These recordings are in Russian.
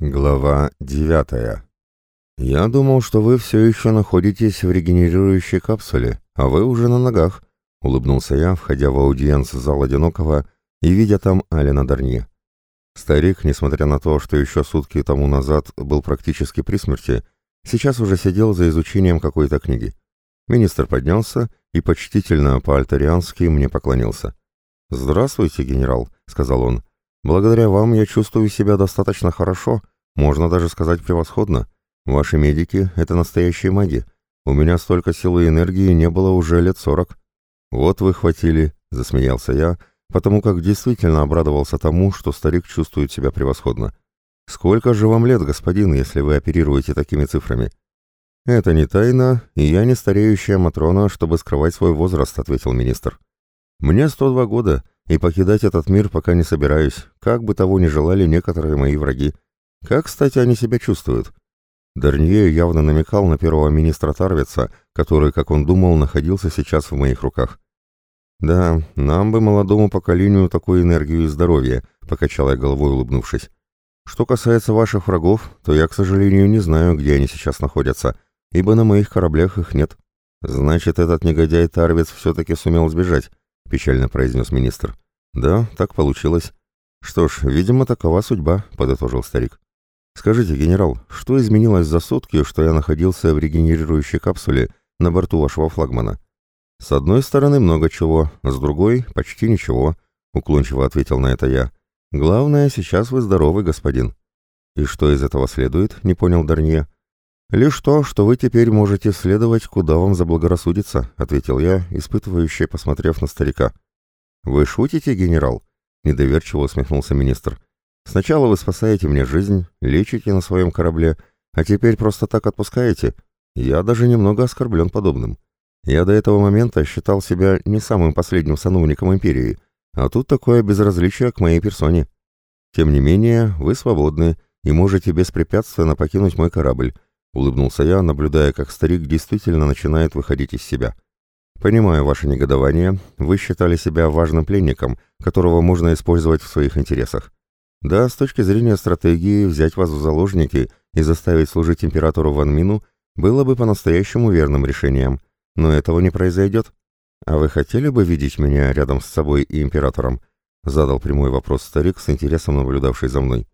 Глава девятая. «Я думал, что вы все еще находитесь в регенерирующей капсуле, а вы уже на ногах», — улыбнулся я, входя в аудиенс зал Одинокого и видя там Алина Дарнье. Старик, несмотря на то, что еще сутки тому назад был практически при смерти, сейчас уже сидел за изучением какой-то книги. Министр поднялся и почтительно по-альтариански мне поклонился. «Здравствуйте, генерал», — сказал он. Благодаря вам я чувствую себя достаточно хорошо, можно даже сказать превосходно. Ваши медики — это настоящие маги. У меня столько силы и энергии не было уже лет сорок. Вот вы хватили, — засмеялся я, потому как действительно обрадовался тому, что старик чувствует себя превосходно. Сколько же вам лет, господин, если вы оперируете такими цифрами? Это не тайна, и я не стареющая Матрона, чтобы скрывать свой возраст, — ответил министр. Мне 102 года, — и покидать этот мир пока не собираюсь, как бы того ни желали некоторые мои враги. Как, кстати, они себя чувствуют? Дарнье явно намекал на первого министра Тарвица, который, как он думал, находился сейчас в моих руках. «Да, нам бы, молодому поколению, такую энергию и здоровье», — покачал я головой, улыбнувшись. «Что касается ваших врагов, то я, к сожалению, не знаю, где они сейчас находятся, ибо на моих кораблях их нет. Значит, этот негодяй Тарвиц все-таки сумел сбежать. — печально произнес министр. «Да, так получилось. Что ж, видимо, такова судьба», — подытожил старик. «Скажите, генерал, что изменилось за сутки, что я находился в регенерирующей капсуле на борту вашего флагмана?» «С одной стороны много чего, с другой — почти ничего», — уклончиво ответил на это я. «Главное, сейчас вы здоровы, господин». «И что из этого следует?» — не понял Дарнье. «Лишь то, что вы теперь можете следовать, куда вам заблагорассудится», — ответил я, испытывающе посмотрев на старика. «Вы шутите, генерал?» — недоверчиво усмехнулся министр. «Сначала вы спасаете мне жизнь, лечите на своем корабле, а теперь просто так отпускаете? Я даже немного оскорблен подобным. Я до этого момента считал себя не самым последним сановником империи, а тут такое безразличие к моей персоне. Тем не менее, вы свободны и можете беспрепятственно покинуть мой корабль, — улыбнулся я, наблюдая, как старик действительно начинает выходить из себя. «Понимаю ваше негодование. Вы считали себя важным пленником, которого можно использовать в своих интересах. Да, с точки зрения стратегии, взять вас в заложники и заставить служить императору Ван Мину было бы по-настоящему верным решением, но этого не произойдет. А вы хотели бы видеть меня рядом с собой и императором?» — задал прямой вопрос старик, с интересом наблюдавший за мной.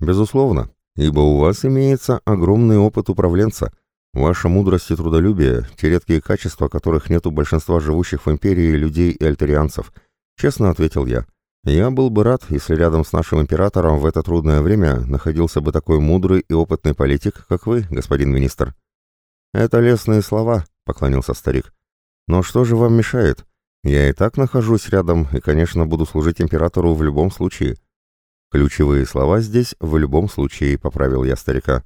«Безусловно», ибо у вас имеется огромный опыт управленца. Ваша мудрость и трудолюбие — те редкие качества, которых нет у большинства живущих в империи людей и альтерианцев», — честно ответил я. «Я был бы рад, если рядом с нашим императором в это трудное время находился бы такой мудрый и опытный политик, как вы, господин министр». «Это лестные слова», — поклонился старик. «Но что же вам мешает? Я и так нахожусь рядом и, конечно, буду служить императору в любом случае. Ключевые слова здесь в любом случае, поправил я старика,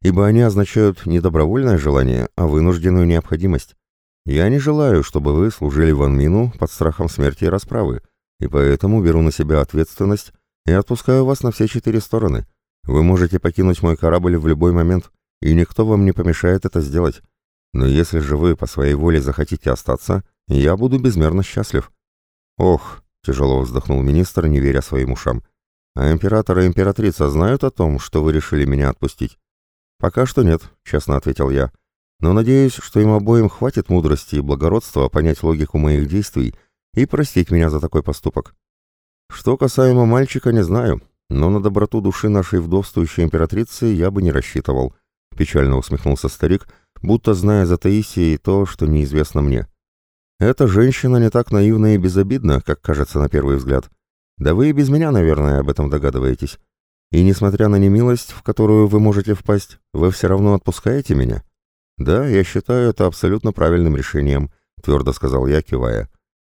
ибо они означают не добровольное желание, а вынужденную необходимость. Я не желаю, чтобы вы служили Ван Мину под страхом смерти и расправы, и поэтому беру на себя ответственность и отпускаю вас на все четыре стороны. Вы можете покинуть мой корабль в любой момент, и никто вам не помешает это сделать. Но если же вы по своей воле захотите остаться, я буду безмерно счастлив. Ох, тяжело вздохнул министр, не веря своим ушам. А император и императрица знают о том, что вы решили меня отпустить? Пока что нет, честно ответил я. Но надеюсь, что им обоим хватит мудрости и благородства понять логику моих действий и простить меня за такой поступок. Что касаемо мальчика, не знаю, но на доброту души нашей вдовствующей императрицы я бы не рассчитывал. Печально усмехнулся старик, будто зная за Таисией то, что неизвестно мне. Эта женщина не так наивна и безобидна, как кажется на первый взгляд. Да вы и без меня, наверное, об этом догадываетесь. И несмотря на немилость, в которую вы можете впасть, вы все равно отпускаете меня? Да, я считаю это абсолютно правильным решением, твердо сказал я, кивая.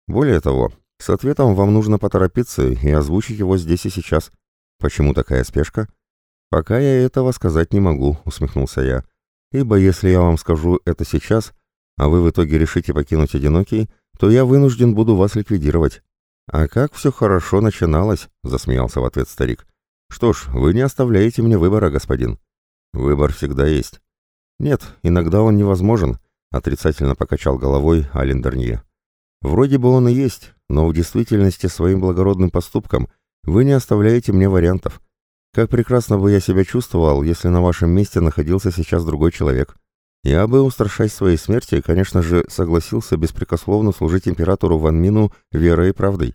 Более того, с ответом вам нужно поторопиться и озвучить его здесь и сейчас. Почему такая спешка? Пока я этого сказать не могу, усмехнулся я. Ибо если я вам скажу это сейчас, а вы в итоге решите покинуть одинокий, то я вынужден буду вас ликвидировать. «А как все хорошо начиналось», — засмеялся в ответ старик. «Что ж, вы не оставляете мне выбора, господин». «Выбор всегда есть». «Нет, иногда он невозможен», — отрицательно покачал головой Ален Дарнье. «Вроде бы он и есть, но в действительности своим благородным поступком вы не оставляете мне вариантов. Как прекрасно бы я себя чувствовал, если на вашем месте находился сейчас другой человек. Я бы, устрашаясь своей смерти, конечно же, согласился беспрекословно служить императору Ван Мину верой и правдой.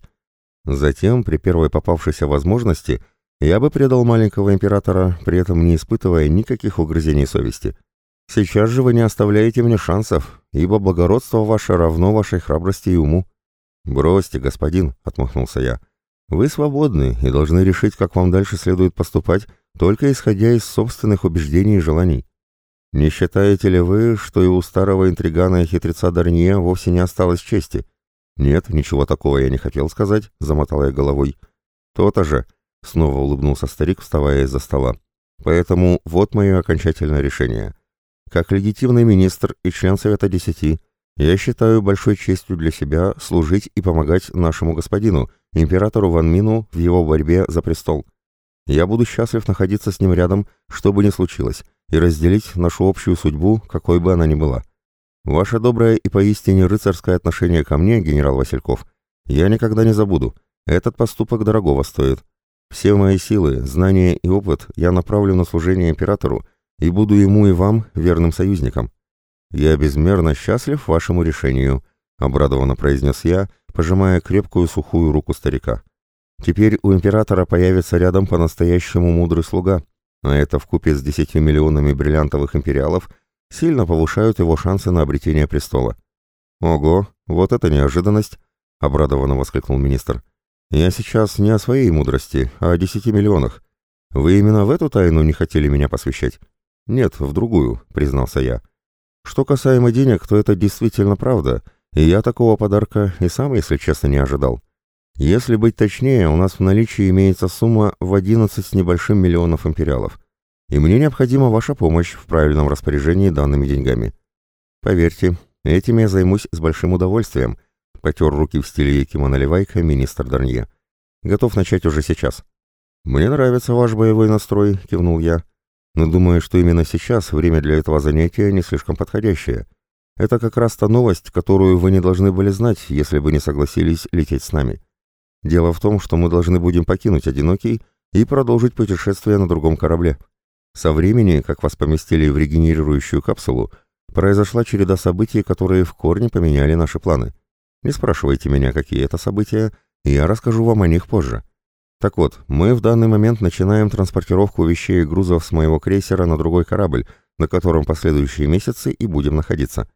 Затем, при первой попавшейся возможности, я бы предал маленького императора, при этом не испытывая никаких угрызений совести. Сейчас же вы не оставляете мне шансов, ибо благородство ваше равно вашей храбрости и уму. Бросьте, господин, отмахнулся я. Вы свободны и должны решить, как вам дальше следует поступать, только исходя из собственных убеждений и желаний. Не считаете ли вы, что и у старого интригана и хитреца Дарнье вовсе не осталось чести? Нет, ничего такого я не хотел сказать, замотал я головой. То-то же, снова улыбнулся старик, вставая из-за стола. Поэтому вот мое окончательное решение. Как легитимный министр и член Совета Десяти, я считаю большой честью для себя служить и помогать нашему господину, императору Ван Мину, в его борьбе за престол. Я буду счастлив находиться с ним рядом, что бы ни случилось, и разделить нашу общую судьбу, какой бы она ни была. Ваше доброе и поистине рыцарское отношение ко мне, генерал Васильков, я никогда не забуду. Этот поступок дорогого стоит. Все мои силы, знания и опыт я направлю на служение императору и буду ему и вам верным союзником. Я безмерно счастлив вашему решению, обрадованно произнес я, пожимая крепкую сухую руку старика. Теперь у императора появится рядом по-настоящему мудрый слуга, а это вкупе с десятью миллионами бриллиантовых империалов сильно повышают его шансы на обретение престола. «Ого, вот это неожиданность!» — обрадованно воскликнул министр. «Я сейчас не о своей мудрости, а о десяти миллионах. Вы именно в эту тайну не хотели меня посвящать?» «Нет, в другую», — признался я. «Что касаемо денег, то это действительно правда, и я такого подарка и сам, если честно, не ожидал. Если быть точнее, у нас в наличии имеется сумма в 11 с небольшим миллионов империалов, и мне необходима ваша помощь в правильном распоряжении данными деньгами. Поверьте, этим я займусь с большим удовольствием, потер руки в стиле кимоно Левайка министр Дарнье. Готов начать уже сейчас. Мне нравится ваш боевой настрой, кивнул я, но думаю, что именно сейчас время для этого занятия не слишком подходящее. Это как раз та новость, которую вы не должны были знать, если бы не согласились лететь с нами. Дело в том, что мы должны будем покинуть «Одинокий» и продолжить путешествие на другом корабле. Со времени, как вас поместили в регенерирующую капсулу, произошла череда событий, которые в корне поменяли наши планы. Не спрашивайте меня, какие это события, я расскажу вам о них позже. Так вот, мы в данный момент начинаем транспортировку вещей и грузов с моего крейсера на другой корабль, на котором последующие месяцы и будем находиться.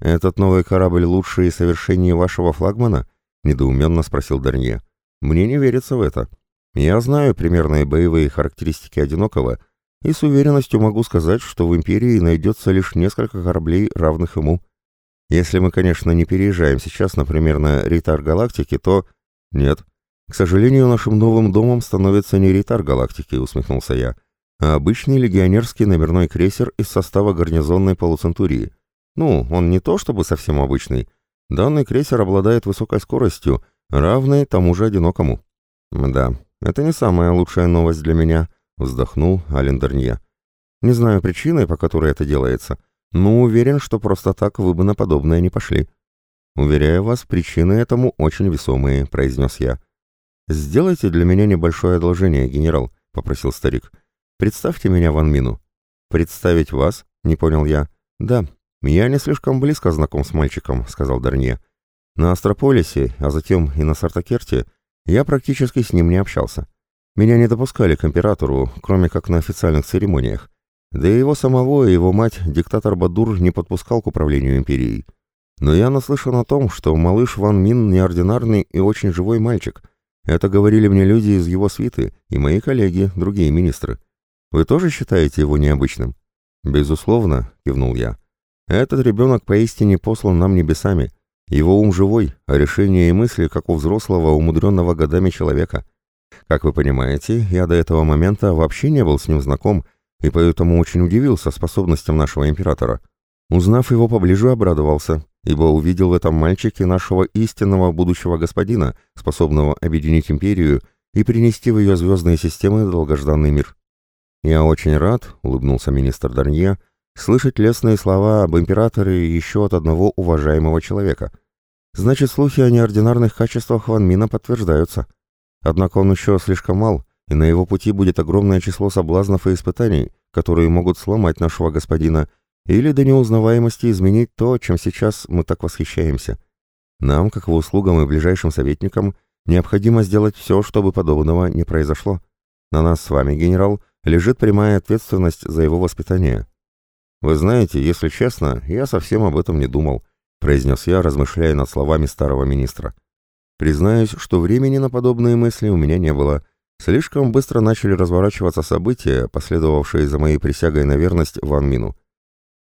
Этот новый корабль лучше и совершеннее вашего флагмана? Недоуменно спросил Дарнье. «Мне не верится в это. Я знаю примерные боевые характеристики Одинокого и с уверенностью могу сказать, что в Империи найдется лишь несколько кораблей, равных ему. Если мы, конечно, не переезжаем сейчас, например, на Ритар Галактики, то... Нет. К сожалению, нашим новым домом становится не Ритар Галактики, усмехнулся я, а обычный легионерский номерной крейсер из состава гарнизонной полуцентурии. Ну, он не то чтобы совсем обычный, Данный крейсер обладает высокой скоростью, равной тому же одинокому. Да, это не самая лучшая новость для меня, вздохнул Ален Дернье. Не знаю причины, по которой это делается, но уверен, что просто так вы бы на подобное не пошли. Уверяю вас, причины этому очень весомые, произнес я. Сделайте для меня небольшое одолжение, генерал, попросил старик. Представьте меня Ван Мину. Представить вас? Не понял я. Да, «Я не слишком близко знаком с мальчиком», — сказал Дарнье. «На Астрополисе, а затем и на Сартакерте я практически с ним не общался. Меня не допускали к императору, кроме как на официальных церемониях. Да и его самого и его мать, диктатор Бадур, не подпускал к управлению империей. Но я наслышан о том, что малыш Ван Мин неординарный и очень живой мальчик. Это говорили мне люди из его свиты и мои коллеги, другие министры. Вы тоже считаете его необычным?» «Безусловно», — кивнул я. Этот ребенок поистине послан нам небесами. Его ум живой, а решения и мысли, как у взрослого, умудренного годами человека. Как вы понимаете, я до этого момента вообще не был с ним знаком, и поэтому очень удивился способностям нашего императора. Узнав его поближе, обрадовался, ибо увидел в этом мальчике нашего истинного будущего господина, способного объединить империю и принести в ее звездные системы долгожданный мир. «Я очень рад», — улыбнулся министр Дарнье, — Слышать лестные слова об императоре еще от одного уважаемого человека. Значит, слухи о неординарных качествах Ван Мина подтверждаются. Однако он еще слишком мал, и на его пути будет огромное число соблазнов и испытаний, которые могут сломать нашего господина или до неузнаваемости изменить то, чем сейчас мы так восхищаемся. Нам, как его услугам и ближайшим советникам, необходимо сделать все, чтобы подобного не произошло. На нас с вами, генерал, лежит прямая ответственность за его воспитание. Вы знаете, если честно, я совсем об этом не думал, произнес я, размышляя над словами старого министра. Признаюсь, что времени на подобные мысли у меня не было. Слишком быстро начали разворачиваться события, последовавшие за моей присягой на верность Ван Мину.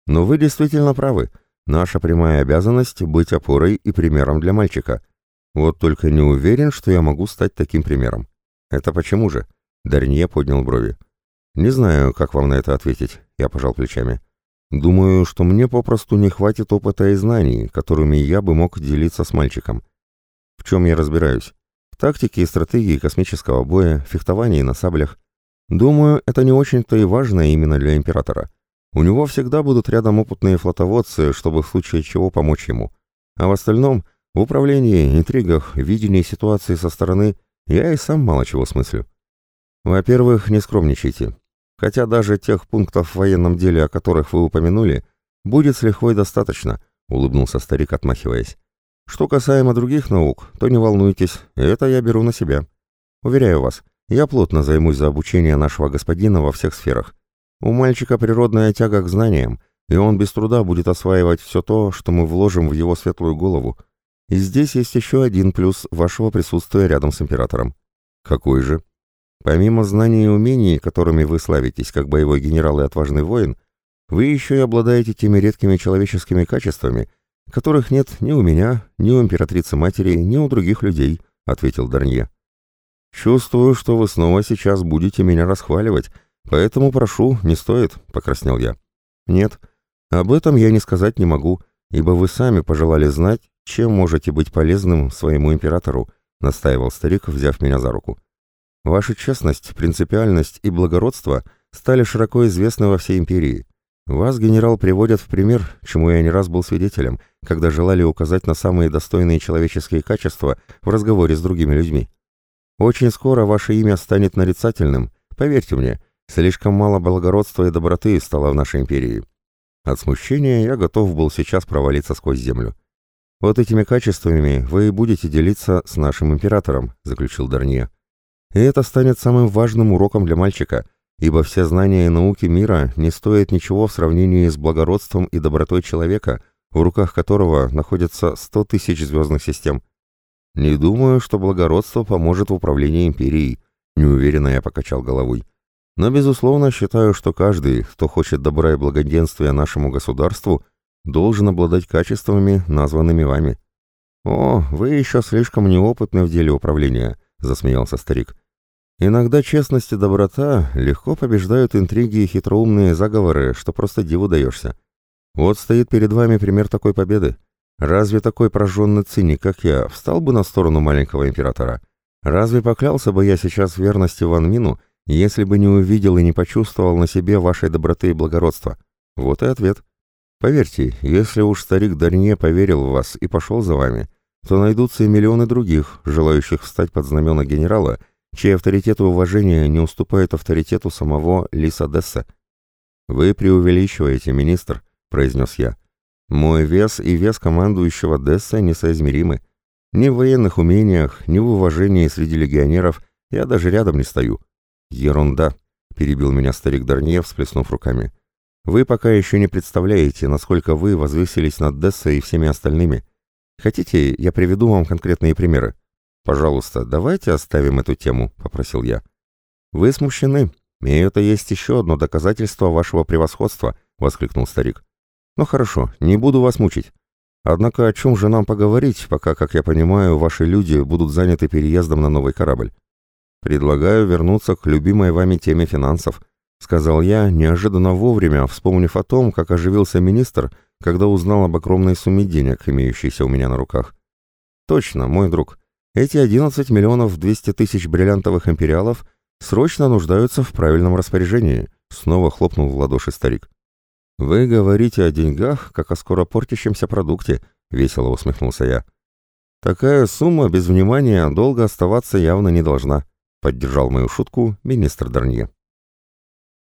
Но вы действительно правы. Наша прямая обязанность — быть опорой и примером для мальчика. Вот только не уверен, что я могу стать таким примером. Это почему же? Дарнье поднял брови. Не знаю, как вам на это ответить, я пожал плечами. Думаю, что мне попросту не хватит опыта и знаний, которыми я бы мог делиться с мальчиком. В чем я разбираюсь? В тактике и стратегии космического боя, фехтовании на саблях. Думаю, это не очень-то и важно именно для императора. У него всегда будут рядом опытные флотоводцы, чтобы в случае чего помочь ему. А в остальном, в управлении, интригах, видении ситуации со стороны, я и сам мало чего смыслю. Во-первых, не скромничайте. Хотя даже тех пунктов в военном деле, о которых вы упомянули, будет с лихвой достаточно, улыбнулся старик, отмахиваясь. Что касаемо других наук, то не волнуйтесь, это я беру на себя. Уверяю вас, я плотно займусь за обучение нашего господина во всех сферах. У мальчика природная тяга к знаниям, и он без труда будет осваивать все то, что мы вложим в его светлую голову. И здесь есть еще один плюс вашего присутствия рядом с императором. Какой же? Помимо знаний и умений, которыми вы славитесь, как боевой генерал и отважный воин, вы еще и обладаете теми редкими человеческими качествами, которых нет ни у меня, ни у императрицы-матери, ни у других людей», — ответил Дарнье. «Чувствую, что вы снова сейчас будете меня расхваливать, Поэтому прошу, не стоит, покраснел я. Нет, об этом я не сказать не могу, ибо вы сами пожелали знать, чем можете быть полезным своему императору, настаивал старик, взяв меня за руку. Ваша честность, принципиальность и благородство стали широко известны во всей империи. Вас, генерал, приводят в пример, чему я не раз был свидетелем, когда желали указать на самые достойные человеческие качества в разговоре с другими людьми. Очень скоро ваше имя станет нарицательным, поверьте мне, Слишком мало благородства и доброты стало в нашей империи. От смущения я готов был сейчас провалиться сквозь землю. «Вот этими качествами вы и будете делиться с нашим императором», — заключил Дарнье. «И это станет самым важным уроком для мальчика, ибо все знания и науки мира не стоят ничего в сравнении с благородством и добротой человека, в руках которого находятся сто тысяч звездных систем. Не думаю, что благородство поможет в управлении империей», — неуверенно я покачал головой. Но, безусловно, считаю, что каждый, кто хочет добра и благоденствия нашему государству, должен обладать качествами, названными вами. «О, вы еще слишком неопытны в деле управления», — засмеялся старик. «Иногда честность и доброта легко побеждают интриги и хитроумные заговоры, что просто диву даешься. Вот стоит перед вами пример такой победы. Разве такой прожженный циник, как я, встал бы на сторону маленького императора? Разве поклялся бы я сейчас верности Ван Мину, — если бы не увидел и не почувствовал на себе вашей доброты и благородства. Вот и ответ. Поверьте, если уж старик Дарнье поверил в вас и пошел за вами, то найдутся и миллионы других, желающих встать под знамена генерала, чей авторитет и уважение не уступает авторитету самого Лиса Десса. «Вы преувеличиваете, министр», — произнес я. «Мой вес и вес командующего Десса несоизмеримы. Ни в военных умениях, ни в уважении среди легионеров я даже рядом не стою. «Ерунда», — перебил меня старик Дарнье, всплеснув руками. «Вы пока еще не представляете, насколько вы возвысились над Дессой и всеми остальными. Хотите, я приведу вам конкретные примеры?» «Пожалуйста, давайте оставим эту тему», — попросил я. «Вы смущены, и это есть еще одно доказательство вашего превосходства», — воскликнул старик. «Ну хорошо, не буду вас мучить. Однако о чем же нам поговорить, пока, как я понимаю, ваши люди будут заняты переездом на новый корабль?» «Предлагаю вернуться к любимой вами теме финансов», — сказал я, неожиданно вовремя, вспомнив о том, как оживился министр, когда узнал об огромной сумме денег, имеющейся у меня на руках. «Точно, мой друг. Эти 11 миллионов 200 тысяч бриллиантовых империалов срочно нуждаются в правильном распоряжении», — снова хлопнул в ладоши старик. «Вы говорите о деньгах, как о скоро портящемся продукте», — весело усмехнулся я. «Такая сумма без внимания долго оставаться явно не должна». поддержал мою шутку министр Дарнье.